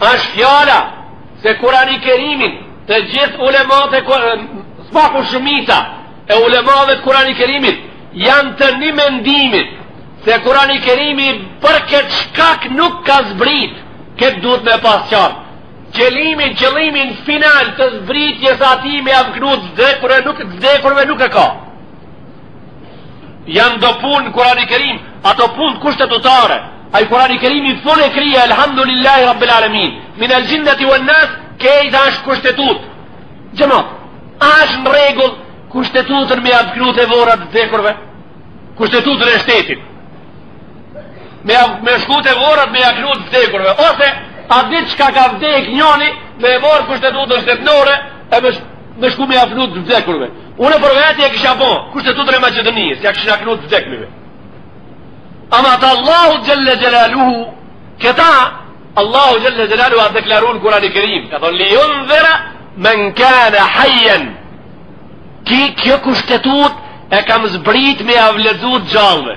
Është fjala se Kurani Kerimin të gjithë ulematë, së paku shumica e ulemave të Kurani Kerimit janë të një mendimit se Kurani Kerimi për këtë shkak nuk ka zbrit këtë duhet me pas qartë qëllimin, qëllimin final të zbritjes atij me jav knu të vdekurve nuk, vdekurve nuk e ka Janë do punë Kurani i Kerim, ato punë kushtetutare. Ai Kurani i Kerim fun e krye elhamdulillahi rabbil alamin. Min al-jinnati wan-nas kejt është kushtetutë. Xhemat, a është në rregull kushtetutën me jav knu te vorrat të vdekurve? Kushtetutën e shtetit. Me me shku te vorrat me jav knu të vdekurve ose atë ditë çka ka vdek njëri me mor kushtetutën shtetnore e me Me shku me jav knu të vdekurve. Unë për veti e kisha bo, kushtetutën e Maqedonisë, jav kisha knu të vdekmive. Ama ta Allahu xhelle xhelaluhu, këta, Allahu xhelle xhelaluhu a deklaru në Kurani Kerim, ka thonë, li jundhira men kane hajjen, qi kjo kushtetutë e kam zbrit me jav lexu t' gjallëve.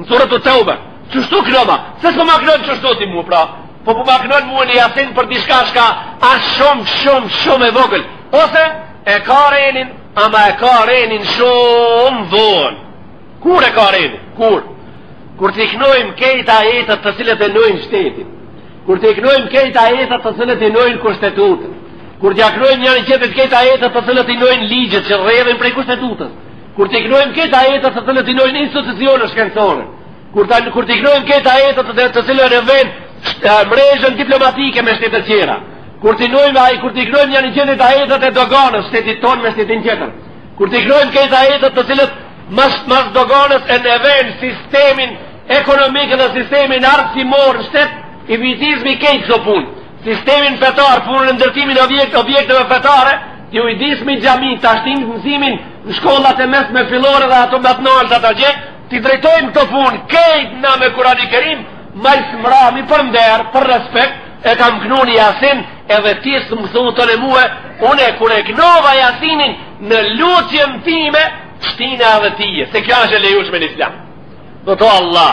Në suretu Teube, qështu knoma, se s'po ma knon qështu ti mu, pra, po po ma knon mu ni Jasin për diçka çka a shumë, shumë, shumë e vogël, ose e ka renin, ama e ka renin shumë vonë. Kur e ka renin? Kur? Kur t'i knojmë kejt ajetet të cilët e nojnë shtetin, kur t'i knojmë kejt ajetet të cilët e nojnë kushtetutën, kur t'ia knojmë njani-tjetrit kejt ajetet të cilët i nojnë ligjet që rrjedhin prej kushtetutës, Kur t'i knojmë kejt ajetet të cilët i nojnë institucione shkencore, kur t'i knojmë kejt ajetet të cilët e në vend mrezhën diplomatike me shtetet tjera, kur t'i knojmë ajetet, kur t'ia knojmë njani-tjetrit ajetet e doganës shtetit tonë me shtetin tjetër, kur t'i knojmë kejt ajetet të cilët mas, mas doganës e në vend sistemin ekonomik dhe sistemin arsimor në shtet, i ujdismi kejt këto punë. Sistemin fetar, punën e ndërtimin e objekt, objekteve fetare, t'i ujdismi xhami, tashti mësimin në shkollat e mesme fillore dhe ato ma të nalta atje, t'i drejtojmë këto punë, kejt na me Kurani Kerim, ma s'mrami për nder, për respekt, e kam knu një Jasin, edhe ti s'më thunë të në mue, une kur e knova Jasinin në lutjen time, shtina edhe tije, se kjo është e lejushme në islam. Dhe to Allah,